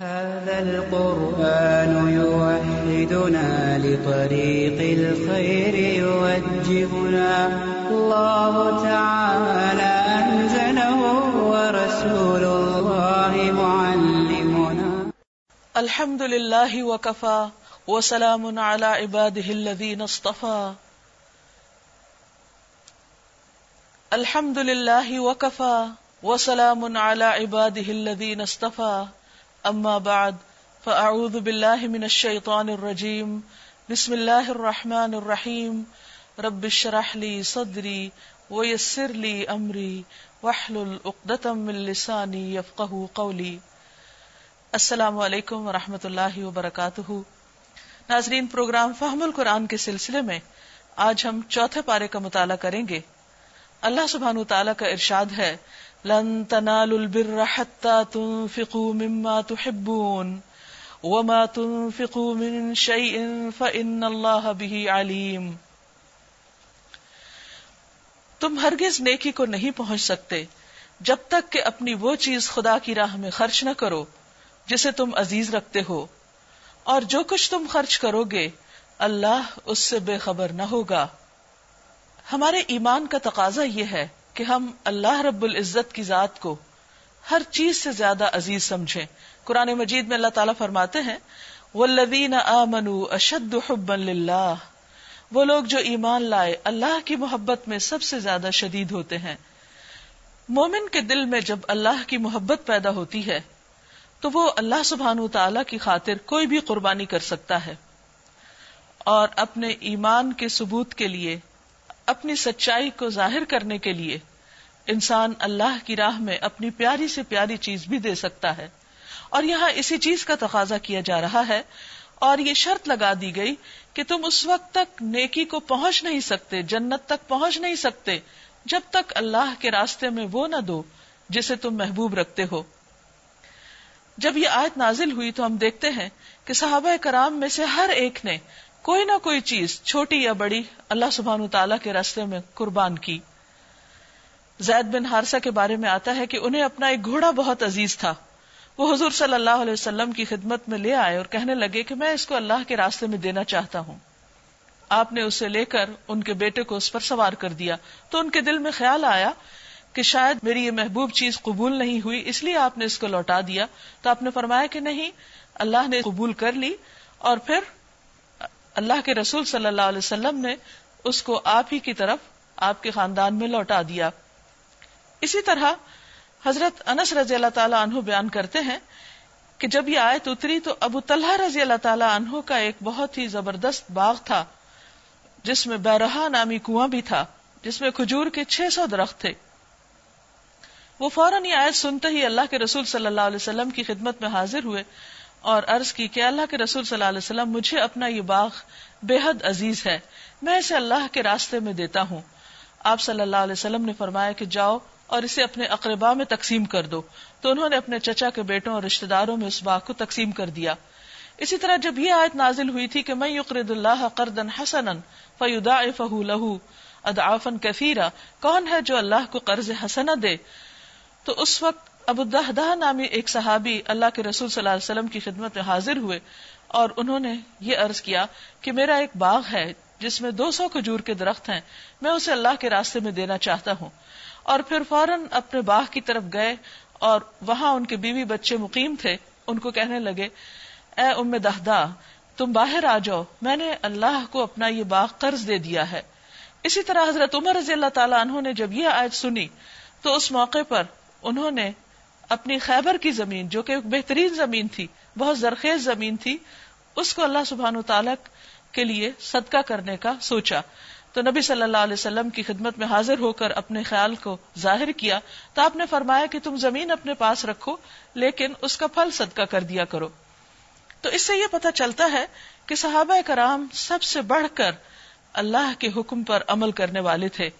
هذا القرآن يوحدنا لطريق الخير يوجهنا. الله تعالى أنزله ورسول الله معلمنا. الحمد لله وكفى وسلام على عباده الذين اصطفى. الحمد لله وكفى وسلام على عباده الذين اصطفى. اما بعد فاعوذ بالله من الشيطان الرجيم. بسم الله الرحمن الرحيم. رب اشرح لي صدري ويسر لي امري واحلل عقدة من لساني يفقهوا قولي. السلام علیکم ورحمۃ اللہ وبرکاتہ۔ ناظرین، پروگرام فہم القرآن کے سلسلے میں آج ہم چوتھے پارے کا مطالعہ کریں گے۔ اللہ سبحان تعالیٰ کا ارشاد ہے لن تنالوا البر حتى تنفقوا مما تحبون وما تنفقوا من شيء فإن الله به عليم۔ تم ہرگز نیکی کو نہیں پہنچ سکتے جب تک کہ اپنی وہ چیز خدا کی راہ میں خرچ نہ کرو جسے تم عزیز رکھتے ہو۔ اور جو کچھ تم خرچ کرو گے، اللہ اس سے بے خبر نہ ہوگا۔ ہمارے ایمان کا تقاضا یہ ہے کہ ہم اللہ رب العزت کی ذات کو ہر چیز سے زیادہ عزیز سمجھیں۔ قرآن مجید میں اللہ تعالیٰ فرماتے ہیں والذین آمنوا اشد حبا للہ وہ لوگ جو ایمان لائے، اللہ کی محبت میں سب سے زیادہ شدید ہوتے ہیں۔ مومن کے دل میں جب اللہ کی محبت پیدا ہوتی ہے، تو وہ اللہ سبحان تعالی کی خاطر کوئی بھی قربانی کر سکتا ہے۔ اور اپنے ایمان کے ثبوت کے لیے، اپنی سچائی کو ظاہر کرنے کے لیے انسان اللہ کی راہ میں اپنی پیاری سے پیاری چیز بھی دے سکتا ہے۔ اور یہاں اسی چیز کا تقاضا کیا جا رہا ہے۔ اور یہ شرط لگا دی گئی کہ تم اس وقت تک نیکی کو پہنچ نہیں سکتے، جنت تک پہنچ نہیں سکتے، جب تک اللہ کے راستے میں وہ نہ دو جسے تم محبوب رکھتے ہو۔ جب یہ آیت نازل ہوئی تو ہم دیکھتے ہیں کہ صحابہ کرام میں سے ہر ایک نے کوئی نہ کوئی چیز، چھوٹی یا بڑی، اللہ سبحان تعالیٰ کے راستے میں قربان کی۔ زید بن ہارسا کے بارے میں آتا ہے کہ انہیں اپنا ایک گھوڑا بہت عزیز تھا۔ وہ حضور صلی اللہ علیہ وسلم کی خدمت میں لے آئے اور کہنے لگے کہ میں اس کو اللہ کے راستے میں دینا چاہتا ہوں۔ آپ نے اسے لے کر ان کے بیٹے کو اس پر سوار کر دیا۔ تو ان کے دل میں خیال آیا کہ شاید میری یہ محبوب چیز قبول نہیں ہوئی، اس لیے آپ نے اس کو لوٹا دیا۔ تو آپ نے فرمایا کہ نہیں، اللہ نے قبول کر لی اور پھر اللہ کے رسول صلی اللہ علیہ وسلم نے اس کو آپ ہی کی طرف، آپ کے خاندان میں لوٹا دیا۔ اسی طرح حضرت انس رضی اللہ تعالیٰ عنہ بیان کرتے ہیں کہ جب یہ آیت اتری تو ابو طلحہ رضی اللہ تعالیٰ عنہ کا ایک بہت ہی زبردست باغ تھا، جس میں بیرہا نامی کنواں بھی تھا، جس میں کھجور کے چھ سو درخت تھے۔ وہ فوراً یہ آیت سنتے ہی اللہ کے رسول صلی اللہ علیہ وسلم کی خدمت میں حاضر ہوئے اور عرض کی کہ اللہ کے رسول صلی اللہ علیہ وسلم، مجھے اپنا یہ باغ بے حد عزیز ہے، میں اسے اللہ کے راستے میں دیتا ہوں۔ آپ صلی اللہ علیہ وسلم نے فرمایا کہ جاؤ اور اسے اپنے اقربا میں تقسیم کر دو۔ تو انہوں نے اپنے چچا کے بیٹوں اور رشتے داروں میں اس باغ کو تقسیم کر دیا۔ اسی طرح جب یہ آیت نازل ہوئی تھی کہ میں یقرد اللہ قرض حسن فیدا فہ لہو ادافن کثیرا کون ہے جو اللہ کو قرض حسنا دے؟ تو اس وقت ابو الدہ نامی ایک صحابی اللہ کے رسول صلی اللہ علیہ وسلم کی خدمت میں حاضر ہوئے اور انہوں نے یہ عرض کیا کہ میرا ایک باغ ہے جس میں دو سو کھجور کے درخت ہیں، میں اسے اللہ کے راستے میں دینا چاہتا ہوں۔ اور پھر فوراً اپنے باغ کی طرف گئے اور وہاں ان کے بیوی بچے مقیم تھے۔ ان کو کہنے لگے، اے ام دہدا تم باہر آ جاؤ۔ میں نے اللہ کو اپنا یہ باغ قرض دے دیا ہے۔ اسی طرح حضرت عمر رضی اللہ تعالیٰ انہوں نے جب یہ آیت سنی، تو اس موقع پر انہوں نے اپنی خیبر کی زمین، جو کہ ایک بہترین زمین تھی، بہت زرخیز زمین تھی، اس کو اللہ سبحان و تعالیٰ کے لیے صدقہ کرنے کا سوچا۔ تو نبی صلی اللہ علیہ وسلم کی خدمت میں حاضر ہو کر اپنے خیال کو ظاہر کیا تو آپ نے فرمایا کہ تم زمین اپنے پاس رکھو، لیکن اس کا پھل صدقہ کر دیا کرو۔ تو اس سے یہ پتا چلتا ہے کہ صحابہ کرام سب سے بڑھ کر اللہ کے حکم پر عمل کرنے والے تھے۔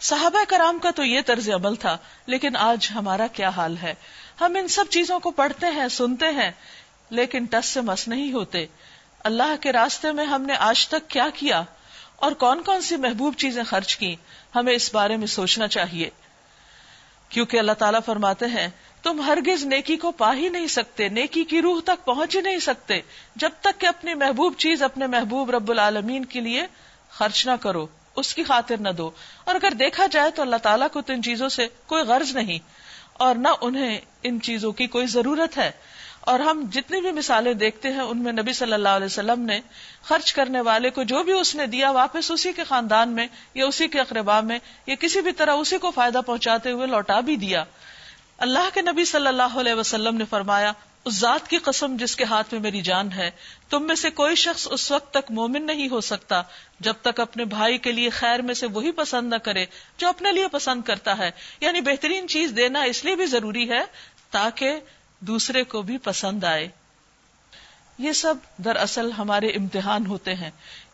صحابہ کرام کا تو یہ طرز عمل تھا، لیکن آج ہمارا کیا حال ہے؟ ہم ان سب چیزوں کو پڑھتے ہیں، سنتے ہیں، لیکن ٹس سے مس نہیں ہوتے۔ اللہ کے راستے میں ہم نے آج تک کیا کیا؟ اور کون کون سی محبوب چیزیں خرچ کی ہمیں اس بارے میں سوچنا چاہیے۔ کیونکہ اللہ تعالیٰ فرماتے ہیں، تم ہرگز نیکی کو پا ہی نہیں سکتے، نیکی کی روح تک پہنچ ہی نہیں سکتے۔ جب تک کہ اپنی محبوب چیز، اپنے محبوب رب العالمین کے لیے خرچ نہ کرو، اس کی خاطر نہ دو۔ اور اگر دیکھا جائے تو اللہ تعالیٰ کو تو ان چیزوں سے کوئی غرض نہیں، اور نہ انہیں ان چیزوں کی کوئی ضرورت ہے۔ اور ہم جتنی بھی مثالیں دیکھتے ہیں، ان میں نبی صلی اللہ علیہ وسلم نے خرچ کرنے والے کو جو بھی اس نے دیا، واپس اسی کے خاندان میں یا اسی کے اقربا میں یا کسی بھی طرح اسی کو فائدہ پہنچاتے ہوئے لوٹا بھی دیا۔ اللہ کے نبی صلی اللہ علیہ وسلم نے فرمایا، اس ذات کی قسم جس کے ہاتھ میں میری جان ہے، تم میں سے کوئی شخص اس وقت تک مومن نہیں ہو سکتا جب تک اپنے بھائی کے لیے خیر میں سے وہی پسند نہ کرے جو اپنے لیے پسند کرتا ہے۔ یعنی بہترین چیز دینا اس لیے بھی ضروری ہے تاکہ دوسرے کو بھی پسند آئے۔ یہ سب دراصل ہمارے امتحان ہوتے ہیں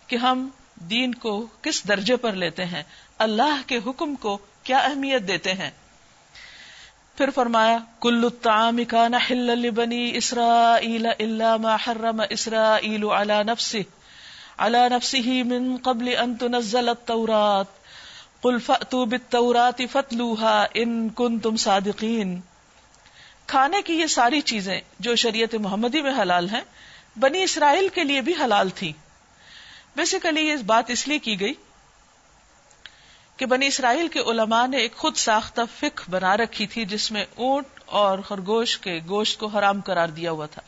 کہ ہم دین کو کس درجے پر لیتے ہیں، اللہ کے حکم کو کیا اہمیت دیتے ہیں۔ پھر فرمایا، کل الطعام كان حلا لبني اسرائيل الا ما حرم اسرائيل على نفسه على نفسه من قبل ان تنزل التوراة قل فأتوا بالتوراة فتلوها ان كنتم صادقين کھانے کی یہ ساری چیزیں جو شریعت محمدی میں حلال ہیں، بنی اسرائیل کے لیے بھی حلال تھی بیسیکلی یہ بات اس لیے کی گئی کہ بنی اسرائیل کے علماء نے ایک خود ساختہ فک بنا رکھی تھی، جس میں اونٹ اور خرگوش کے گوشت کو حرام قرار دیا ہوا تھا۔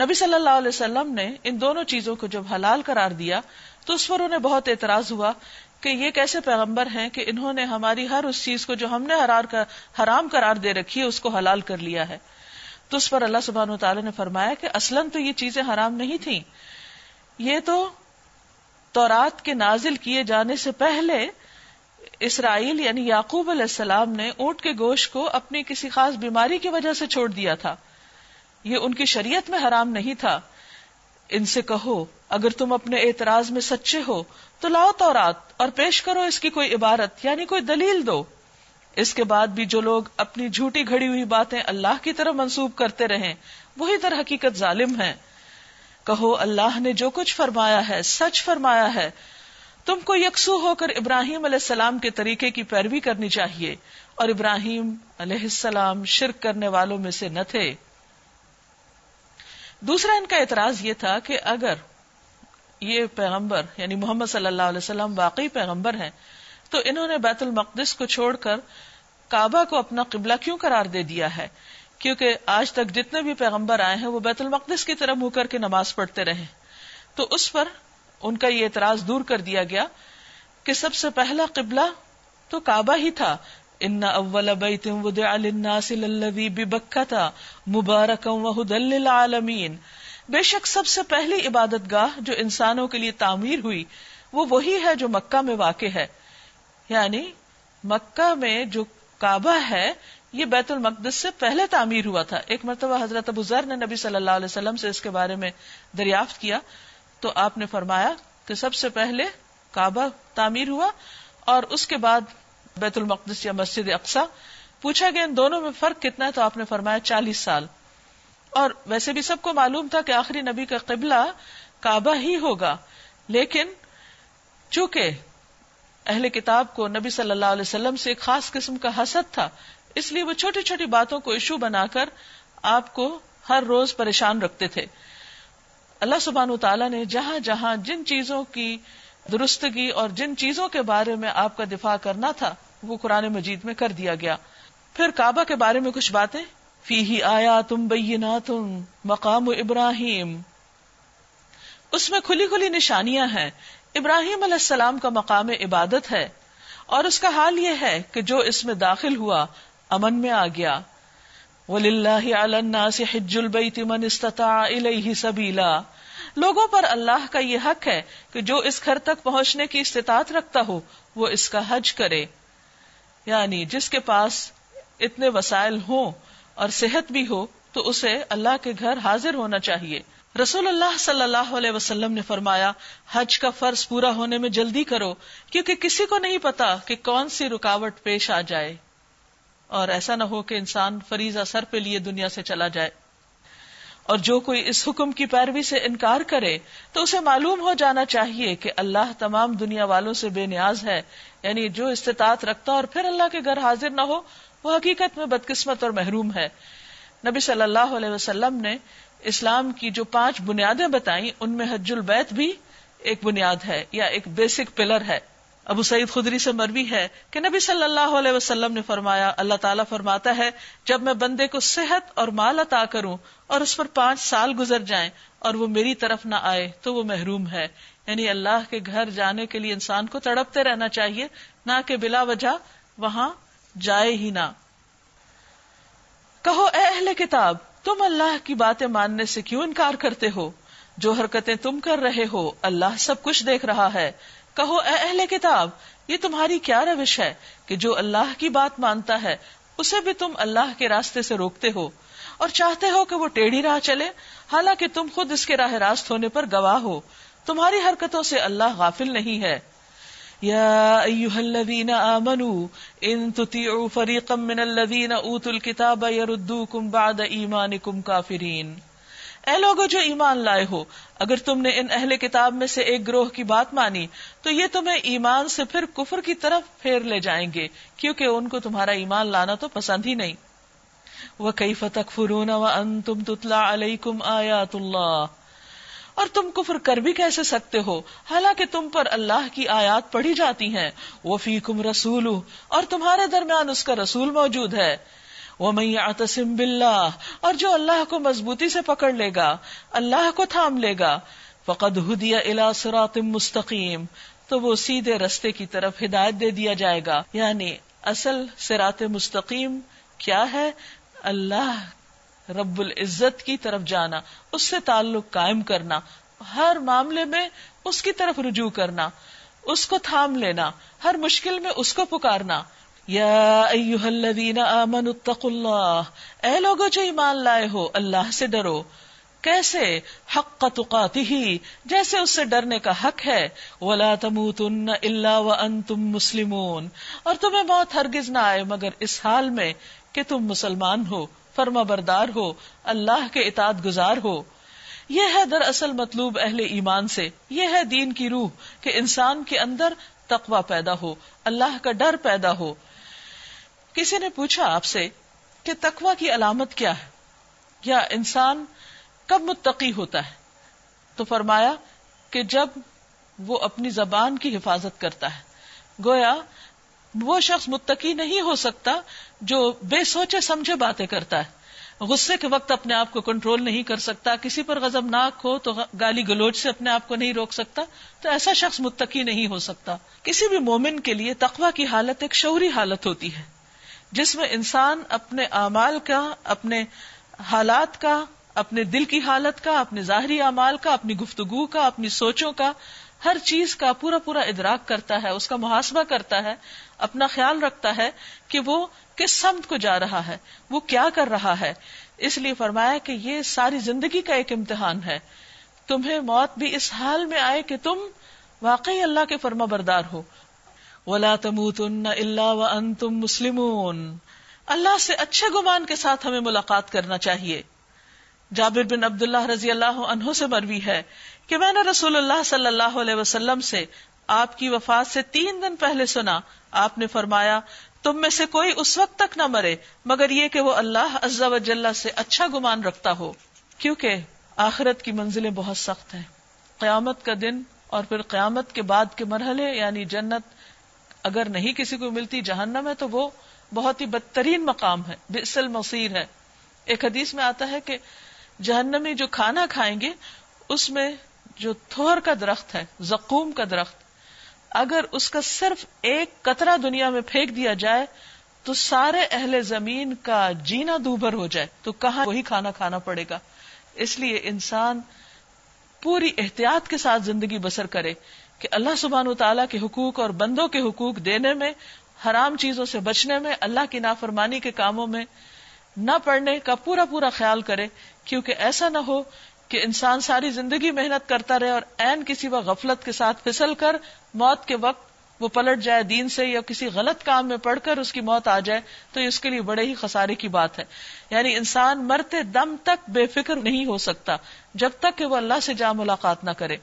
نبی صلی اللہ علیہ وسلم نے ان دونوں چیزوں کو جب حلال قرار دیا، تو اس پر انہیں بہت اعتراض ہوا کہ یہ کیسے پیغمبر ہیں کہ انہوں نے ہماری ہر اس چیز کو جو ہم نے حرام قرار دے رکھی ہے، اس کو حلال کر لیا ہے۔ تو اس پر اللہ سبحان و تعالیٰ نے فرمایا کہ اصلاً تو یہ چیزیں حرام نہیں تھیں۔ یہ تو تورات کے نازل کیے جانے سے پہلے اسرائیل یعنی یعقوب علیہ السلام نے اونٹ کے گوشت کو اپنی کسی خاص بیماری کی وجہ سے چھوڑ دیا تھا۔ یہ ان کی شریعت میں حرام نہیں تھا۔ ان سے کہو، اگر تم اپنے اعتراض میں سچے ہو تو لاؤ تو رات اور پیش کرو اس کی کوئی عبارت یعنی کوئی دلیل دو۔ اس کے بعد بھی جو لوگ اپنی جھوٹی گھڑی ہوئی باتیں اللہ کی طرف منسوب کرتے رہیں، وہی در حقیقت ظالم ہیں۔ کہو، اللہ نے جو کچھ فرمایا ہے، سچ فرمایا ہے۔ تم کو یکسو ہو کر ابراہیم علیہ السلام کے طریقے کی پیروی کرنی چاہیے۔ اور ابراہیم علیہ السلام شرک کرنے والوں میں سے نہ تھے۔ دوسرا ان کا اعتراض یہ تھا کہ اگر یہ پیغمبر یعنی محمد صلی اللہ علیہ وسلم واقعی پیغمبر ہیں، تو انہوں نے بیت المقدس کو چھوڑ کر کعبہ کو اپنا قبلہ کیوں قرار دے دیا ہے؟ کیونکہ آج تک جتنے بھی پیغمبر آئے ہیں، وہ بیت المقدس کی طرف منہ کر کے نماز پڑھتے رہے۔ تو اس پر ان کا یہ اعتراض دور کر دیا گیا کہ سب سے پہلا قبلہ تو کعبہ ہی تھا۔ ان اول بیت وضع للناس للذی ببکتا مبارکا وہدى للعالمین۔ بے شک سب سے پہلی عبادت گاہ جو انسانوں کے لیے تعمیر ہوئی، وہ وہی ہے جو مکہ میں واقع ہے۔ یعنی مکہ میں جو کعبہ ہے، یہ بیت المقدس سے پہلے تعمیر ہوا تھا۔ ایک مرتبہ حضرت ابو ذر نے نبی صلی اللہ علیہ وسلم سے اس کے بارے میں دریافت کیا۔ تو آپ نے فرمایا کہ سب سے پہلے کعبہ تعمیر ہوا اور اس کے بعد بیت المقدس یا مسجد اقسا پوچھا گیا ان دونوں میں فرق کتنا ہے؟ تو آپ نے فرمایا چالیس سال۔ اور ویسے بھی سب کو معلوم تھا کہ آخری نبی کا قبلہ کعبہ ہی ہوگا، لیکن چونکہ اہل کتاب کو نبی صلی اللہ علیہ وسلم سے ایک خاص قسم کا حسد تھا، اس لیے وہ چھوٹی چھوٹی باتوں کو ایشو بنا کر آپ کو ہر روز پریشان رکھتے تھے۔ اللہ سبحان تعالیٰ نے جہاں جہاں جن چیزوں کی درستگی اور جن چیزوں کے بارے میں آپ کا دفاع کرنا تھا، وہ قرآن مجید میں کر دیا گیا۔ پھر کعبہ کے بارے میں کچھ باتیں؟ فی ہی آیا تم بینا تم مقام ابراہیم۔ اس میں کھلی کھلی نشانیاں ہیں۔ ابراہیم علیہ السلام کا مقام عبادت ہے۔ اور اس کا حال یہ ہے کہ جو اس میں داخل ہوا، امن میں آ گیا۔ حج البیت من استطاع الیہ سبیلا لوگوں پر اللہ کا یہ حق ہے کہ جو اس گھر تک پہنچنے کی استطاعت رکھتا ہو، وہ اس کا حج کرے۔ یعنی جس کے پاس اتنے وسائل ہوں اور صحت بھی ہو تو اسے اللہ کے گھر حاضر ہونا چاہیے۔ رسول اللہ صلی اللہ علیہ وسلم نے فرمایا، حج کا فرض پورا ہونے میں جلدی کرو، کیونکہ کسی کو نہیں پتا کہ کون سی رکاوٹ پیش آ جائے۔ اور ایسا نہ ہو کہ انسان فریضہ سر پہ لیے دنیا سے چلا جائے۔ اور جو کوئی اس حکم کی پیروی سے انکار کرے، تو اسے معلوم ہو جانا چاہیے کہ اللہ تمام دنیا والوں سے بے نیاز ہے۔ یعنی جو استطاعت رکھتا اور پھر اللہ کے گھر حاضر نہ ہو وہ حقیقت میں بدقسمت اور محروم ہے۔ نبی صلی اللہ علیہ وسلم نے اسلام کی جو پانچ بنیادیں بتائیں، ان میں حج البیت بھی ایک بنیاد ہے یا ایک بیسک پلر ہے۔ ابو سعید خدری سے مروی ہے کہ نبی صلی اللہ علیہ وسلم نے فرمایا، اللہ تعالیٰ فرماتا ہے، جب میں بندے کو صحت اور مال عطا کروں اور اس پر پانچ سال گزر جائیں اور وہ میری طرف نہ آئے، تو وہ محروم ہے۔ یعنی اللہ کے گھر جانے کے لیے انسان کو تڑپتے رہنا چاہیے، نہ کہ بلا وجہ وہاں جائے ہی نہ۔ کہو، اے اہل کتاب، تم اللہ کی باتیں ماننے سے کیوں انکار کرتے ہو؟ جو حرکتیں تم کر رہے ہو، اللہ سب کچھ دیکھ رہا ہے۔ کہو، اے اہل کتاب، یہ تمہاری کیا روش ہے کہ جو اللہ کی بات مانتا ہے، اسے بھی تم اللہ کے راستے سے روکتے ہو؟ اور چاہتے ہو کہ وہ ٹیڑھی راہ چلے؟ حالانکہ تم خود اس کے راہ راست ہونے پر گواہ ہو۔ تمہاری حرکتوں سے اللہ غافل نہیں ہے۔ یا ایوہ الذین آمنوا ان تطیعوا فریقا من الذین اوتوا الكتاب یردوکم بعد ایمانکم کافرین اے لوگو جو ایمان لائے ہو، اگر تم نے ان اہل کتاب میں سے ایک گروہ کی بات مانی، تو یہ تمہیں ایمان سے پھر کفر کی طرف پھیر لے جائیں گے، کیونکہ ان کو تمہارا ایمان لانا تو پسند ہی نہیں۔ وہ کئی فتق فرون و ان تم تتلا علیکم آیات اللہ اور تم کفر کر بھی کیسے سکتے ہو؟ حالانکہ تم پر اللہ کی آیات پڑھی جاتی ہیں۔ وہ فیکم رسول اور تمہارے درمیان اس کا رسول موجود ہے۔ وہ میتسم بلّہ اور جو اللہ کو مضبوطی سے پکڑ لے گا، اللہ کو تھام لے گا۔ فقد ہدیہ الا سرات مستقیم تو وہ سیدھے رستے کی طرف ہدایت دے دیا جائے گا۔ یعنی اصل سرات مستقیم کیا ہے؟ اللہ رب العزت کی طرف جانا، اس سے تعلق قائم کرنا، ہر معاملے میں اس کی طرف رجوع کرنا، اس کو تھام لینا، ہر مشکل میں اس کو پکارنا۔ یا ایوہ الذین آمنوا اتقوا اللہ، اے لوگو جو ایمان لائے ہو، اللہ سے ڈرو۔ کیسے؟ حق تقاتی جیسے اس سے ڈرنے کا حق ہے۔ ولا تموتن الا وانتم مسلمون۔ اور تمہیں موت ہرگز نہ آئے، مگر اس حال میں کہ تم مسلمان ہو۔ فرما بردار ہو، اللہ کے اطاعت گزار ہو۔ یہ ہے دراصل مطلوب اہل ایمان سے، یہ ہے دین کی روح کہ انسان کے اندر تقوی پیدا ہو، اللہ کا ڈر پیدا ہو۔ کسی نے پوچھا آپ سے کہ تقوی کی علامت کیا ہے؟ یا انسان کب متقی ہوتا ہے؟ تو فرمایا کہ جب وہ اپنی زبان کی حفاظت کرتا ہے۔ گویا وہ شخص متقی نہیں ہو سکتا جو بے سوچے سمجھے باتیں کرتا ہے۔ غصے کے وقت اپنے آپ کو کنٹرول نہیں کر سکتا۔ کسی پر غزم ناک ہو تو گالی گلوچ سے اپنے آپ کو نہیں روک سکتا۔ تو ایسا شخص متقی نہیں ہو سکتا۔ کسی بھی مومن کے لیے تقوی کی حالت ایک شعوری حالت ہوتی ہے۔ جس میں انسان اپنے اعمال کا، اپنے حالات کا، اپنے دل کی حالت کا، اپنے ظاہری اعمال کا، اپنی گفتگو کا، اپنی سوچوں کا ہر چیز کا پورا پورا ادراک کرتا ہے، اس کا محاسبہ کرتا ہے، اپنا خیال رکھتا ہے کہ وہ کس سمت کو جا رہا ہے، وہ کیا کر رہا ہے۔ اس لیے فرمایا کہ یہ ساری زندگی کا ایک امتحان ہے۔ تمہیں موت بھی اس حال میں آئے کہ تم واقعی اللہ کے فرما بردار ہو۔ ولا تموتن الا وانتم مسلمون۔ اللہ سے اچھے گمان کے ساتھ ہمیں ملاقات کرنا چاہیے۔ جابر بن عبد اللہ رضی اللہ عنہ سے مروی ہے کہ میں نے رسول اللہ صلی اللہ علیہ وسلم سے آپ کی وفات سے تین دن پہلے سنا، آپ نے فرمایا، تم میں سے کوئی اس وقت تک نہ مرے، مگر یہ کہ وہ اللہ عزا وجل سے اچھا گمان رکھتا ہو، کیونکہ آخرت کی منزلیں بہت سخت ہیں۔ قیامت کا دن اور پھر قیامت کے بعد کے مرحلے یعنی جنت اگر نہیں کسی کو ملتی جہنم ہے، تو وہ بہت ہی بدترین مقام ہے بسل مصیر ہے۔ ایک حدیث میں آتا ہے کہ جہنمی جو کھانا کھائیں گے، اس میں جو تھور کا درخت ہے، زقوم کا درخت، اگر اس کا صرف ایک قطرہ دنیا میں پھینک دیا جائے، تو سارے اہل زمین کا جینا دوبر ہو جائے، تو کہاں وہی کھانا کھانا پڑے گا؟ اس لیے انسان پوری احتیاط کے ساتھ زندگی بسر کرے کہ اللہ سبحان و تعالیٰ کے حقوق اور بندوں کے حقوق دینے میں، حرام چیزوں سے بچنے میں، اللہ کی نافرمانی کے کاموں میں نہ پڑنے کا پورا پورا خیال کرے، کیونکہ ایسا نہ ہو کہ انسان ساری زندگی محنت کرتا رہے اور این کسی وقت غفلت کے ساتھ پھسل کر موت کے وقت وہ پلٹ جائے دین سے یا کسی غلط کام میں پڑھ کر اس کی موت آ جائے، تو اس کے لیے بڑے ہی خسارے کی بات ہے۔ یعنی انسان مرتے دم تک بے فکر نہیں ہو سکتا جب تک کہ وہ اللہ سے جا ملاقات نہ کرے۔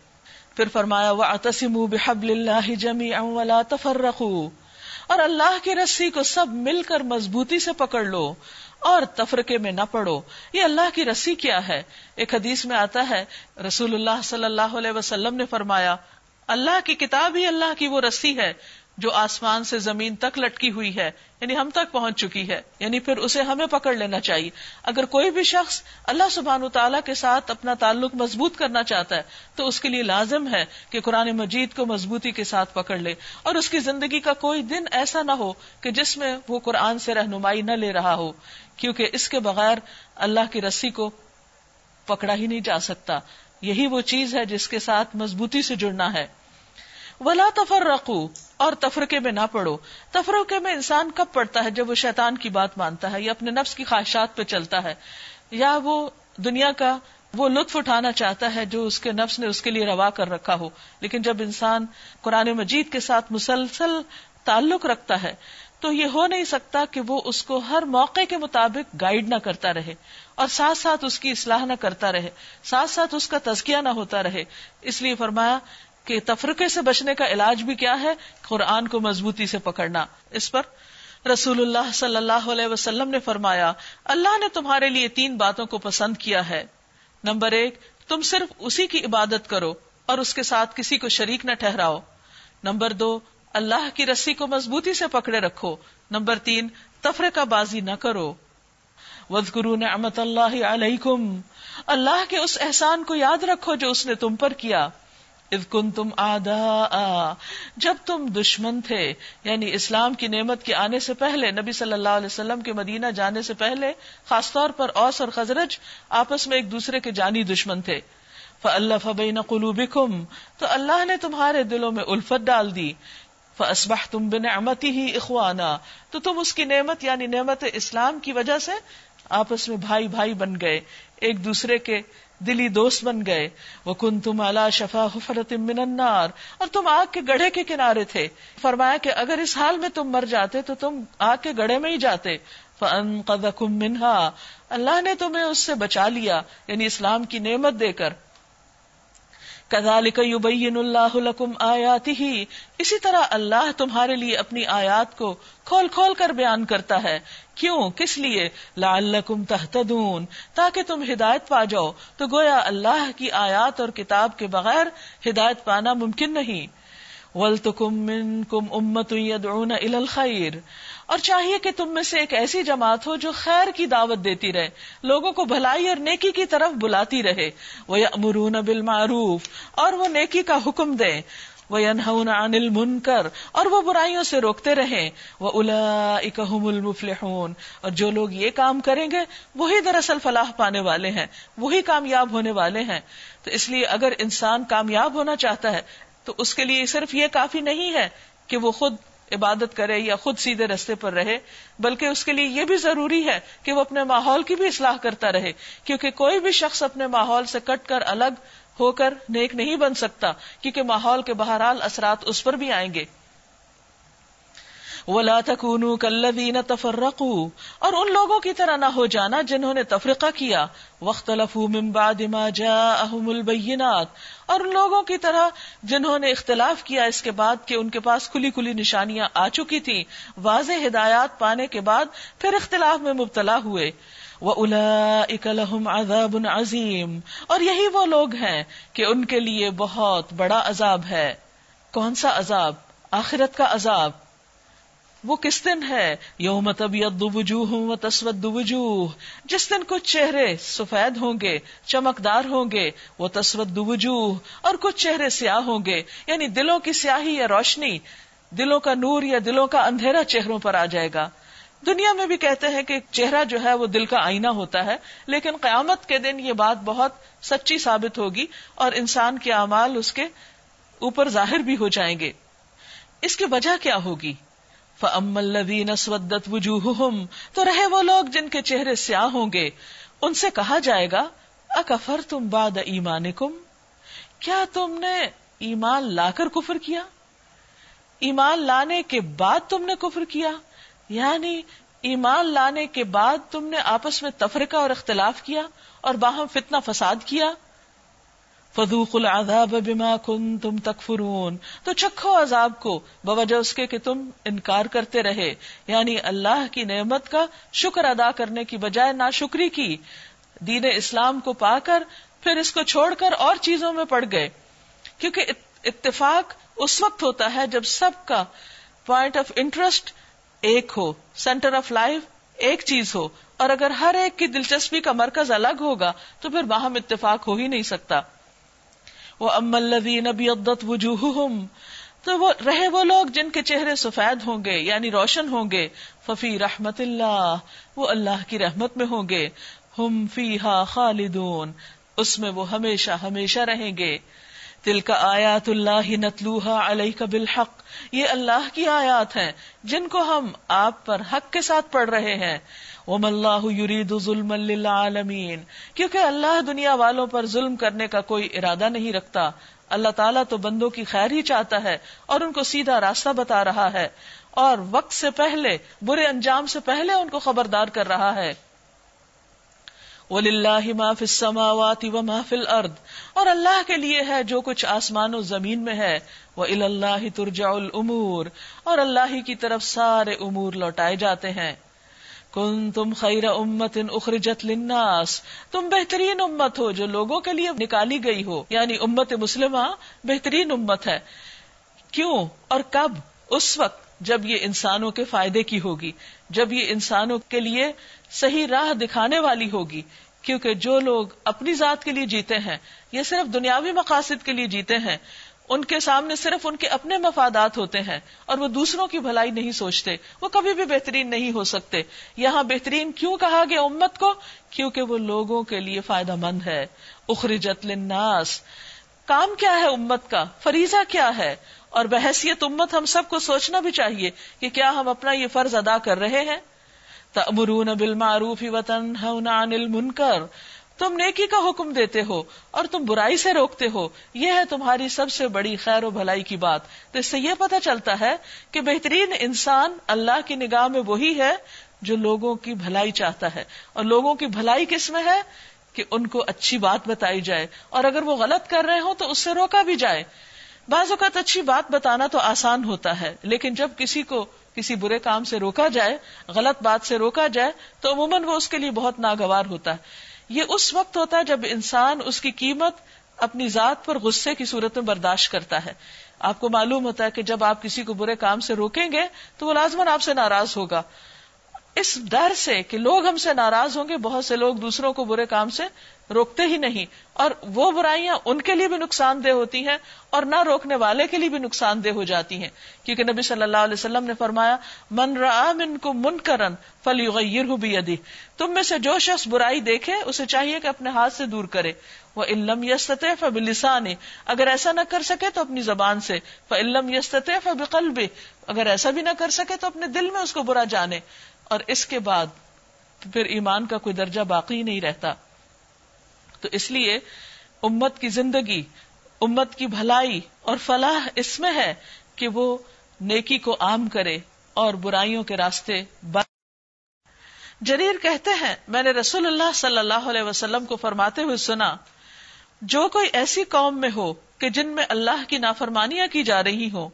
پھر فرمایا وہ اتسم بحب اللہ جمی ولا تفرقوا اور اللہ کی رسی کو سب مل کر مضبوطی سے پکڑ لو۔ اور تفرقے میں نہ پڑو۔ یہ اللہ کی رسی کیا ہے؟ ایک حدیث میں آتا ہے، رسول اللہ صلی اللہ علیہ وسلم نے فرمایا، اللہ کی کتاب ہی اللہ کی وہ رسی ہے۔ جو آسمان سے زمین تک لٹکی ہوئی ہے یعنی ہم تک پہنچ چکی ہے یعنی پھر اسے ہمیں پکڑ لینا چاہیے۔ اگر کوئی بھی شخص اللہ سبحان تعالیٰ کے ساتھ اپنا تعلق مضبوط کرنا چاہتا ہے، تو اس کے لیے لازم ہے کہ قرآن مجید کو مضبوطی کے ساتھ پکڑ لے۔ اور اس کی زندگی کا کوئی دن ایسا نہ ہو کہ جس میں وہ قرآن سے رہنمائی نہ لے رہا ہو، کیونکہ اس کے بغیر اللہ کی رسی کو پکڑا ہی نہیں جا سکتا۔ یہی وہ چیز ہے جس کے ساتھ مضبوطی سے جڑنا ہے۔ ولا تفر رقو اور تفرقے میں نہ پڑو۔ تفرقے میں انسان کب پڑتا ہے؟ جب وہ شیطان کی بات مانتا ہے یا اپنے نفس کی خواہشات پہ چلتا ہے، یا وہ دنیا کا وہ لطف اٹھانا چاہتا ہے جو اس کے نفس نے اس کے لیے روا کر رکھا ہو۔ لیکن جب انسان قرآن مجید کے ساتھ مسلسل تعلق رکھتا ہے، تو یہ ہو نہیں سکتا کہ وہ اس کو ہر موقع کے مطابق گائیڈ نہ کرتا رہے اور ساتھ ساتھ اس کی اصلاح نہ کرتا رہے، ساتھ ساتھ اس کا تزکیہ نہ ہوتا رہے۔ اس لیے فرمایا کہ تفرقے سے بچنے کا علاج بھی کیا ہے؟ قرآن کو مضبوطی سے پکڑنا۔ اس پر رسول اللہ صلی اللہ علیہ وسلم نے فرمایا، اللہ نے تمہارے لیے تین باتوں کو پسند کیا ہے۔ نمبر ایک، تم صرف اسی کی عبادت کرو اور اس کے ساتھ کسی کو شریک نہ ٹھہراؤ۔ نمبر دو، اللہ کی رسی کو مضبوطی سے پکڑے رکھو۔ نمبر تین، تفرقہ بازی نہ کرو۔ وزغرو نعمت اللہ علیکم اللہ کے اس احسان کو یاد رکھو جو اس نے تم پر کیا۔ کن تم آدا جب تم دشمن تھے یعنی اسلام کی نعمت کے آنے سے پہلے، نبی صلی اللہ علیہ وسلم کے مدینہ جانے سے پہلے، خاص طور پر اوس اور خزرج آپس میں ایک دوسرے کے جانی دشمن تھے۔ اللہ فبین قلوبکم تو اللہ نے تمہارے دلوں میں الفت ڈال دی۔ فاسبح تم بن امتی ہی اخوانا تو تم اس کی نعمت یعنی نعمت اسلام کی وجہ سے آپس میں بھائی بھائی بن گئے۔ ایک دوسرے کے دلی دوست بن گئے۔ وہ کن تم الا شفا حفرت من النار۔ اور تم آگ کے گڑھے کے کنارے تھے۔ فرمایا کہ اگر اس حال میں تم مر جاتے تو تم آگ کے گڑھے میں ہی جاتے۔ فانقذکم منها۔ اللہ نے تمہیں اس سے بچا لیا یعنی اسلام کی نعمت دے کر۔ کذالک یبین اللہ لکم آیاتہ اسی طرح اللہ تمہارے لیے اپنی آیات کو کھول کھول کر بیان کرتا ہے۔ کیوں؟ کس لیے؟ لعلکم تہتدون، تاکہ تم ہدایت پا جاؤ۔ تو گویا اللہ کی آیات اور کتاب کے بغیر ہدایت پانا ممکن نہیں۔ ولتکم منکم امت یدعون الی الخیر اور چاہیے کہ تم میں سے ایک ایسی جماعت ہو جو خیر کی دعوت دیتی رہے، لوگوں کو بھلائی اور نیکی کی طرف بلاتی رہے۔ وہ امرون بالمعروف، اور وہ نیکی کا حکم دے وہ عن المنکر، اور وہ برائیوں سے روکتے رہیں۔ وہ الا الاحم المفلحون، اور جو لوگ یہ کام کریں گے، وہی دراصل فلاح پانے والے ہیں، وہی کامیاب ہونے والے ہیں۔ تو اس لیے اگر انسان کامیاب ہونا چاہتا ہے، تو اس کے لیے صرف یہ کافی نہیں ہے کہ وہ خود عبادت کرے یا خود سیدھے رستے پر رہے، بلکہ اس کے لیے یہ بھی ضروری ہے کہ وہ اپنے ماحول کی بھی اصلاح کرتا رہے، کیونکہ کوئی بھی شخص اپنے ماحول سے کٹ کر الگ ہو کر نیک نہیں بن سکتا، کیونکہ ماحول کے بہرحال اثرات اس پر بھی آئیں گے۔ ولا تكونوا كالذين تفرقوا۔ اور ان لوگوں کی طرح نہ ہو جانا جنہوں نے تفرقہ کیا۔ واختلفوا من بعد ما جاءهم البينات۔ اور ان لوگوں کی طرح جنہوں نے اختلاف کیا اس کے بعد کہ ان کے پاس کھلی کھلی نشانیاں آ چکی تھی واضح ہدایات پانے کے بعد پھر اختلاف میں مبتلا ہوئے۔ وہ لهم عذاب عظیم اور یہی وہ لوگ ہیں کہ ان کے لیے بہت بڑا عذاب ہے۔ کون سا عذاب؟ آخرت کا عذاب۔ وہ کس دن ہے؟ یوم طبیعت وجوہ تسود وجوہ۔ جس دن کچھ چہرے سفید ہوں گے، چمکدار ہوں گے، وہ تسود وجوہ۔ اور کچھ چہرے سیاہ ہوں گے یعنی دلوں کی سیاہی یا روشنی، دلوں کا نور یا دلوں کا اندھیرا چہروں پر آ جائے گا۔ دنیا میں بھی کہتے ہیں کہ چہرہ جو ہے وہ دل کا آئینہ ہوتا ہے، لیکن قیامت کے دن یہ بات بہت سچی ثابت ہوگی اور انسان کے اعمال اس کے اوپر ظاہر بھی ہو جائیں گے۔ اس کی وجہ کیا ہوگی؟ اسودت وجوہہم تو رہے وہ لوگ جن کے چہرے سیاہ ہوں گے۔ ان سے کہا جائے گا اکفر تم باد ایمان کیا تم نے ایمان لا کر کفر کیا؟ ایمان لانے کے بعد تم نے کفر کیا؟ یعنی ایمان لانے کے بعد تم نے آپس میں تفرقہ اور اختلاف کیا اور باہم فتنہ فساد کیا؟ فضوق العذاب بما کنتم تکفرون۔ تو چکھو عذاب کو، بوجہ اس کے کہ تم انکار کرتے رہے۔ یعنی اللہ کی نعمت کا شکر ادا کرنے کی بجائے ناشکری کی۔ دین اسلام کو پا کر پھر اس کو چھوڑ کر اور چیزوں میں پڑ گئے۔ کیونکہ اتفاق اس وقت ہوتا ہے جب سب کا پوائنٹ آف انٹرسٹ ایک ہو سینٹر آف لائف ایک چیز ہو۔ اور اگر ہر ایک کی دلچسپی کا مرکز الگ ہوگا تو پھر باہم اتفاق ہو ہی نہیں سکتا۔ وہ ام نبی عدت وجوہ تو وہ رہے وہ لوگ جن کے چہرے سفید ہوں گے یعنی روشن ہوں گے، ففی رحمت اللہ، وہ اللہ کی رحمت میں ہوں گے، ہم فی ہا خالدون، اس میں وہ ہمیشہ ہمیشہ رہیں گے۔ دل کا آیات اللہ نتلوہا علیہ کا بالحق، یہ اللہ کی آیات ہیں، جن کو ہم آپ پر حق کے ساتھ پڑھ رہے ہیں۔ وم اللہ یرید ظلم للعالمین، کیونکہ اللہ دنیا والوں پر ظلم کرنے کا کوئی ارادہ نہیں رکھتا۔ اللہ تعالیٰ تو بندوں کی خیر ہی چاہتا ہے اور ان کو سیدھا راستہ بتا رہا ہے۔ اور وقت سے پہلے، برے انجام سے پہلے ان کو خبردار کر رہا ہے۔ وَلِلَّهِ مَا فِي السَّمَاوَاتِ وَمَا فِي الْأَرْضِ۔ اور اللہ کے لیے ہے جو کچھ آسمان و زمین میں ہے۔ وَإِلَى اللَّهِ تُرْجَعُ الْأُمُورِ۔ اور اللہ ہی کی طرف سارے امور لوٹائے جاتے ہیں۔ کن تم خیر امت ان اخرجت لناس تم بہترین امت ہو جو لوگوں کے لیے نکالی گئی ہو۔ یعنی امت مسلمہ بہترین امت ہے۔ کیوں اور کب؟ اس وقت جب یہ انسانوں کے فائدے کی ہوگی۔ جب یہ انسانوں کے لیے صحیح راہ دکھانے والی ہوگی، کیونکہ جو لوگ اپنی ذات کے لیے جیتے ہیں یہ صرف دنیاوی مقاصد کے لیے جیتے ہیں، ان کے سامنے صرف ان کے اپنے مفادات ہوتے ہیں اور وہ دوسروں کی بھلائی نہیں سوچتے، وہ کبھی بھی بہترین نہیں ہو سکتے۔ یہاں بہترین کیوں کہا گیا امت کو؟ کیونکہ وہ لوگوں کے لیے فائدہ مند ہے۔ اخرجت للناس۔ کام کیا ہے امت کا؟ فریضہ کیا ہے؟ اور بحثیت امت ہم سب کو سوچنا بھی چاہیے کہ کیا ہم اپنا یہ فرض ادا کر رہے ہیں۔ تمرون بالمعروف وطن عن المنکر۔ تم نیکی کا حکم دیتے ہو اور تم برائی سے روکتے ہو۔ یہ ہے تمہاری سب سے بڑی خیر و بھلائی کی بات۔ تو اس سے یہ پتا چلتا ہے کہ بہترین انسان اللہ کی نگاہ میں وہی ہے جو لوگوں کی بھلائی چاہتا ہے۔ اور لوگوں کی بھلائی کس میں ہے؟ کہ ان کو اچھی بات بتائی جائے۔ اور اگر وہ غلط کر رہے ہوں تو اس سے روکا بھی جائے۔ بعض اوقات اچھی بات بتانا تو آسان ہوتا ہے، لیکن جب کسی کو کسی برے کام سے روکا جائے، غلط بات سے روکا جائے، تو عموماً وہ اس کے لیے بہت ناگوار ہوتا ہے۔ یہ اس وقت ہوتا ہے جب انسان اس کی قیمت اپنی ذات پر غصے کی صورت میں برداشت کرتا ہے۔ آپ کو معلوم ہوتا ہے کہ جب آپ کسی کو برے کام سے روکیں گے، تو وہ لازمن آپ سے ناراض ہوگا۔ اس ڈر سے کہ لوگ ہم سے ناراض ہوں گے، بہت سے لوگ دوسروں کو برے کام سے روکتے ہی نہیں اور وہ برائیاں ان کے لیے بھی نقصان دہ ہوتی ہیں اور نہ روکنے والے کے لیے بھی نقصان دہ ہو جاتی ہیں کیونکہ نبی صلی اللہ علیہ وسلم نے فرمایا، من من کو من کرن فلی بھی تم میں سے جو شخص برائی دیکھے، اسے چاہیے کہ اپنے ہاتھ سے دور کرے۔ وہ علم یست فبلسان اگر ایسا نہ کر سکے تو اپنی زبان سے۔ علم یست فبقلب اگر ایسا بھی نہ کر سکے تو اپنے دل میں اس کو برا جانے۔ اور اس کے بعد پھر ایمان کا کوئی درجہ باقی نہیں رہتا۔ تو اس لیے امت کی زندگی، امت کی بھلائی اور فلاح اس میں ہے کہ وہ نیکی کو عام کرے اور برائیوں کے راستے بند جریر کہتے ہیں، میں نے رسول اللہ صلی اللہ علیہ وسلم کو فرماتے ہوئے سنا، جو کوئی ایسی قوم میں ہو کہ جن میں اللہ کی نافرمانیاں کی جا رہی ہوں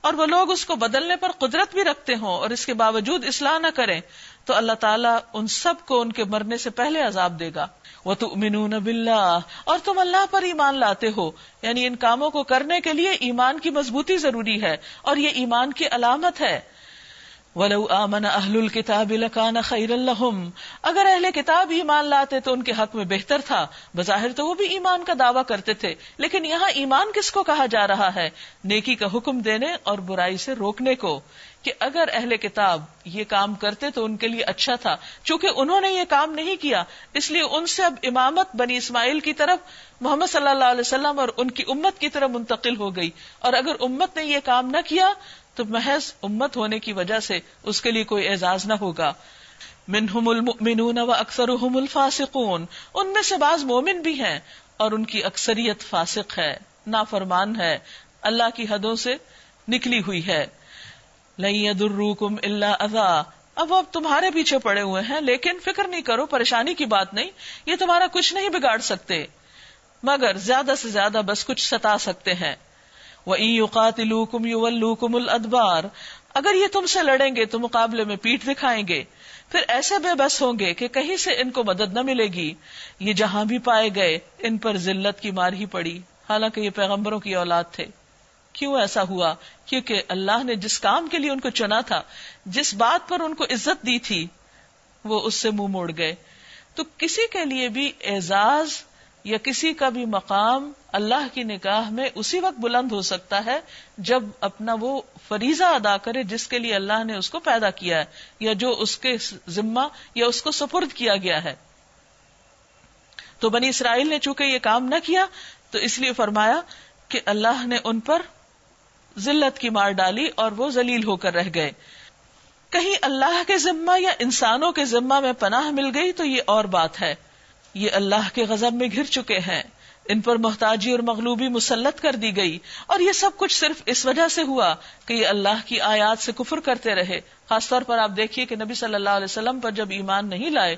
اور وہ لوگ اس کو بدلنے پر قدرت بھی رکھتے ہوں اور اس کے باوجود اصلاح نہ کریں، تو اللہ تعالیٰ ان سب کو ان کے مرنے سے پہلے عذاب دے گا۔ وہ تو امین بلّہ اور تم اللہ پر ایمان لاتے ہو۔ یعنی ان کاموں کو کرنے کے لیے ایمان کی مضبوطی ضروری ہے اور یہ ایمان کی علامت ہے۔ ولو آمن اہل الکتاب لکان خیر الحم اگر اہل کتاب ایمان لاتے تو ان کے حق میں بہتر تھا۔ بظاہر تو وہ بھی ایمان کا دعویٰ کرتے تھے۔ لیکن یہاں ایمان کس کو کہا جا رہا ہے؟ نیکی کا حکم دینے اور برائی سے روکنے کو۔ کہ اگر اہل کتاب یہ کام کرتے تو ان کے لیے اچھا تھا۔ چونکہ انہوں نے یہ کام نہیں کیا، اس لیے ان سے اب امامت بنی اسماعیل کی طرف محمد صلی اللہ علیہ وسلم اور ان کی امت کی طرف منتقل ہو گئی۔ اور اگر امت نے یہ کام نہ کیا تو محض امت ہونے کی وجہ سے اس کے لیے کوئی اعزاز نہ ہوگا۔ منہم المؤمنون و اکثر الفاسقون۔ ان میں سے بعض مومن بھی ہیں اور ان کی اکثریت فاسق ہے، نافرمان ہے، اللہ کی حدوں سے نکلی ہوئی ہے۔ لن الا اذا۔ اب اب تمہارے پیچھے پڑے ہوئے ہیں، لیکن فکر نہیں کرو، پریشانی کی بات نہیں، یہ تمہارا کچھ نہیں بگاڑ سکتے۔ مگر زیادہ سے زیادہ بس کچھ ستا سکتے ہیں۔ الادبار اگر یہ تم سے لڑیں گے تو مقابلے میں پیٹ دکھائیں گے، پھر ایسے بے بس ہوں گے کہ کہیں سے ان کو مدد نہ ملے گی۔ یہ جہاں بھی پائے گئے، ان پر ذلت کی مار ہی پڑی۔ حالانکہ یہ پیغمبروں کی اولاد تھے۔ کیوں ایسا ہوا؟ کیونکہ اللہ نے جس کام کے لیے ان کو چنا تھا، جس بات پر ان کو عزت دی تھی، وہ اس سے منہ مو موڑ گئے۔ تو کسی کے لیے بھی اعزاز یا کسی کا بھی مقام اللہ کی نکاح میں اسی وقت بلند ہو سکتا ہے جب اپنا وہ فریضہ ادا کرے جس کے لیے اللہ نے اس کو پیدا کیا ہے، یا جو اس کے ذمہ یا اس کو سپرد کیا گیا ہے۔ تو بنی اسرائیل نے چونکہ یہ کام نہ کیا، تو اس لیے فرمایا کہ اللہ نے ان پر ذلت کی مار ڈالی اور وہ ذلیل ہو کر رہ گئے۔ کہیں اللہ کے ذمہ یا انسانوں کے ذمہ میں پناہ مل گئی تو یہ اور بات ہے۔ یہ اللہ کے غزب میں گر چکے ہیں۔ ان پر محتاجی اور مغلوبی مسلط کر دی گئی۔ اور یہ سب کچھ صرف اس وجہ سے ہوا کہ یہ اللہ کی آیات سے کفر کرتے رہے۔ خاص طور پر آپ دیکھیے کہ نبی صلی اللہ علیہ وسلم پر جب ایمان نہیں لائے،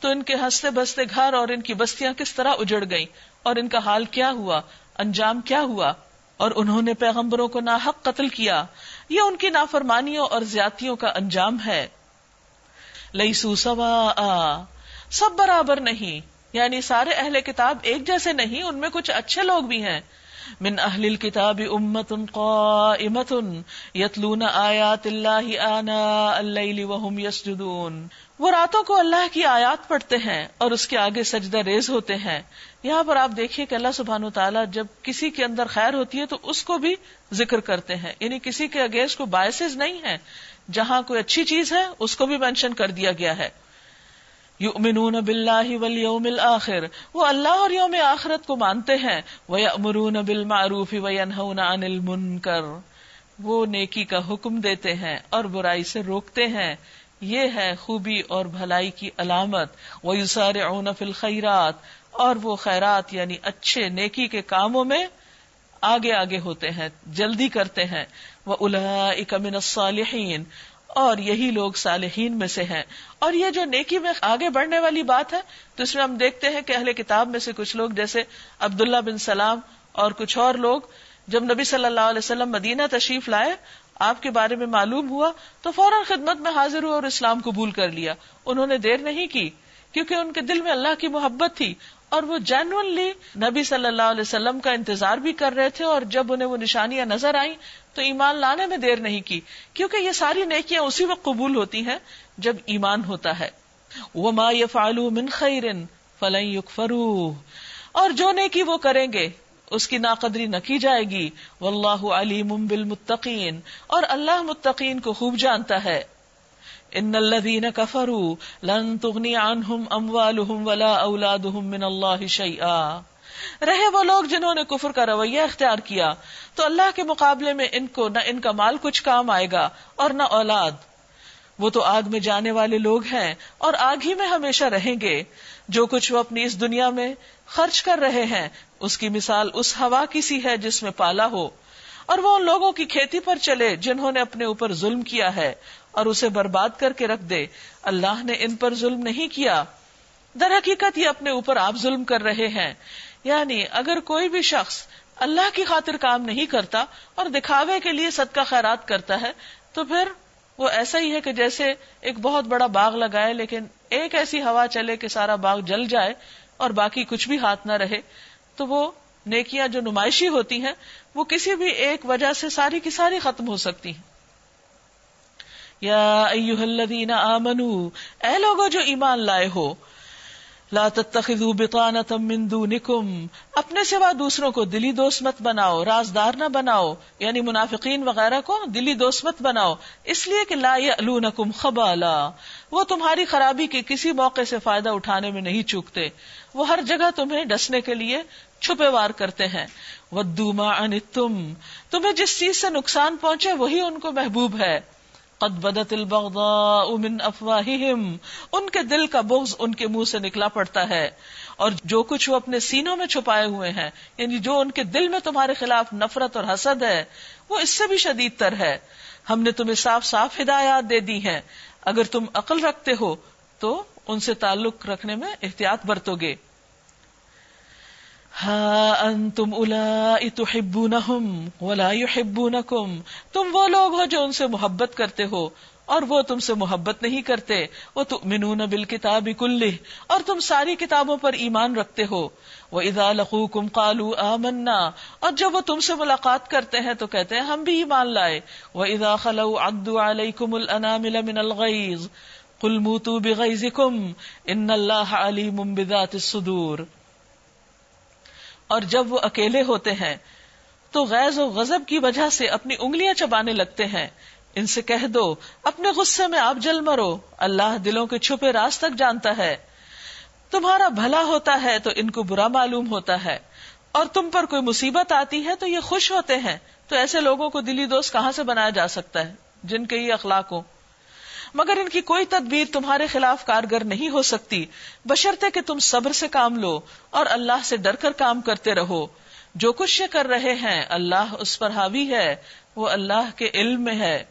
تو ان کے ہنستے بستے گھر اور ان کی بستیاں کس طرح اجڑ گئیں؟ اور ان کا حال کیا ہوا؟ انجام کیا ہوا؟ اور انہوں نے پیغمبروں کو ناحق قتل کیا۔ یہ ان کی نافرمانیوں اور زیادتیوں کا انجام ہے۔ لئی سو سوا سب برابر نہیں۔ یعنی سارے اہل کتاب ایک جیسے نہیں، ان میں کچھ اچھے لوگ بھی ہیں۔ من اہل الكتاب امت قائمت یتلون آیات اللہ آنا اللیل وهم یسجدون۔ وہ راتوں کو اللہ کی آیات پڑھتے ہیں اور اس کے آگے سجدہ ریز ہوتے ہیں۔ یہاں پر آپ دیکھیے کہ اللہ سبحان و تعالیٰ جب کسی کے اندر خیر ہوتی ہے تو اس کو بھی ذکر کرتے ہیں۔ یعنی کسی کے اگینسٹ کو باعث نہیں ہے جہاں کوئی اچھی چیز ہے، اس کو بھی مینشن کر دیا گیا ہے۔ یؤمنون باللہ والیوم الاخر، وہ اللہ اور یوم آخرت کو مانتے ہیں، ویأمرون بالمعروف وینہون عن المنکر۔ وہ نیکی کا حکم دیتے ہیں اور برائی سے روکتے ہیں۔ یہ ہے خوبی اور بھلائی کی علامت۔ ویسارعون فی الخیرات، اور وہ خیرات یعنی اچھے نیکی کے کاموں میں آگے آگے ہوتے ہیں، جلدی کرتے ہیں۔ وہ الا من الصالحین اور یہی لوگ صالحین میں سے ہیں۔ اور یہ جو نیکی میں آگے بڑھنے والی بات ہے، تو اس میں ہم دیکھتے ہیں کہ اہل کتاب میں سے کچھ لوگ، جیسے عبداللہ بن سلام اور کچھ اور لوگ، جب نبی صلی اللہ علیہ وسلم مدینہ تشریف لائے، آپ کے بارے میں معلوم ہوا، تو فوراً خدمت میں حاضر ہوا اور اسلام قبول کر لیا۔ انہوں نے دیر نہیں کی، کیونکہ ان کے دل میں اللہ کی محبت تھی۔ اور وہ جینونلی نبی صلی اللہ علیہ وسلم کا انتظار بھی کر رہے تھے اور جب انہیں وہ نشانیاں نظر آئیں تو ایمان لانے میں دیر نہیں کی، کیونکہ یہ ساری نیکیاں اسی وقت قبول ہوتی ہیں جب ایمان ہوتا ہے۔ وہ ما من خیرن فلن فرو اور جو نیکی وہ کریں گے، اس کی ناقدری نہ کی جائے گی۔ واللہ علیم بالمتقین اور اللہ متقین کو خوب جانتا ہے۔ ان الذين كفروا لن تغني عنهم اموالهم ولا اولادهم من الله شيئا۔ رہے وہ لوگ جنہوں نے کفر کا رویہ اختیار کیا۔ تو اللہ کے مقابلے میں ان کو نہ ان کا مال کچھ کام آئے گا اور نہ اولاد۔ وہ تو آگ میں جانے والے لوگ ہیں اور آگ ہی میں ہمیشہ رہیں گے۔ جو کچھ وہ اپنی اس دنیا میں خرچ کر رہے ہیں، اس کی مثال اس ہوا کی سی ہے جس میں پالا ہو۔ اور وہ ان لوگوں کی کھیتی پر چلے جنہوں نے اپنے اوپر ظلم کیا ہے اور اسے برباد کر کے رکھ دے۔ اللہ نے ان پر ظلم نہیں کیا۔ در حقیقت یہ اپنے اوپر آپ ظلم کر رہے ہیں۔ یعنی اگر کوئی بھی شخص اللہ کی خاطر کام نہیں کرتا اور دکھاوے کے لیے صدقہ خیرات کرتا ہے، تو پھر وہ ایسا ہی ہے کہ جیسے ایک بہت بڑا باغ لگائے لیکن ایک ایسی ہوا چلے کہ سارا باغ جل جائے اور باقی کچھ بھی ہاتھ نہ رہے، تو وہ نیکیاں جو نمائشی ہوتی ہیں، وہ کسی بھی ایک وجہ سے ساری کی ساری ختم ہو سکتی ہیں۔ یا ایوہ الذین آمنو، اے لوگو جو ایمان لائے ہو لا تتخذوا بطانة من دونکم اپنے سوا دوسروں کو دلی دوست مت بناؤ، رازدار نہ بناؤ یعنی منافقین وغیرہ کو دلی دوست مت بناؤ۔ اس لیے کہ لا یعلونکم خبالا۔ وہ تمہاری خرابی کے کسی موقع سے فائدہ اٹھانے میں نہیں چوکتے۔ وہ ہر جگہ تمہیں ڈسنے کے لیے چھپے وار کرتے ہیں۔ ودو ما انتم تمہیں جس چیز سے نقصان پہنچے وہی ان کو محبوب ہے۔ قد بدت البغضاء من افواہہم۔ ان کے دل کا بغض ان کے منہ سے نکلا پڑتا ہے۔ اور جو کچھ وہ اپنے سینوں میں چھپائے ہوئے ہیں یعنی جو ان کے دل میں تمہارے خلاف نفرت اور حسد ہے، وہ اس سے بھی شدید تر ہے۔ ہم نے تمہیں صاف صاف ہدایات دے دی ہیں۔ اگر تم عقل رکھتے ہو، تو ان سے تعلق رکھنے میں احتیاط برتو گے۔ ہا ان تم الا ولا يحبونكم تم وہ لوگ ہو جو ان سے محبت کرتے ہو، اور وہ تم سے محبت نہیں کرتے وہ تؤمنون بالکتاب کلہ، اور تم ساری کتابوں پر ایمان رکھتے ہو۔ وہ ادا لقوکم قالوا آمنا، اور جب وہ تم سے ملاقات کرتے ہیں تو کہتے ہیں ہم بھی ایمان لائے۔ وہ ادا خلو عدوا علیکم الانامل من الغیظ قل موتوا بغیظکم ان اللہ علیم بذات الصدور۔ اور جب وہ اکیلے ہوتے ہیں، تو غیظ و غضب کی وجہ سے اپنی انگلیاں چبانے لگتے ہیں۔ ان سے کہہ دو، اپنے غصے میں آپ جل مرو۔ اللہ دلوں کے چھپے راز تک جانتا ہے۔ تمہارا بھلا ہوتا ہے تو ان کو برا معلوم ہوتا ہے۔ اور تم پر کوئی مصیبت آتی ہے تو یہ خوش ہوتے ہیں۔ تو ایسے لوگوں کو دلی دوست کہاں سے بنایا جا سکتا ہے؟ جن کے یہ اخلاق ہو مگر ان کی کوئی تدبیر تمہارے خلاف کارگر نہیں ہو سکتی۔ بشرطے کہ تم صبر سے کام لو اور اللہ سے ڈر کر کام کرتے رہو۔ جو کچھ یہ کر رہے ہیں، اللہ اس پر حاوی ہے۔ وہ اللہ کے علم میں ہے۔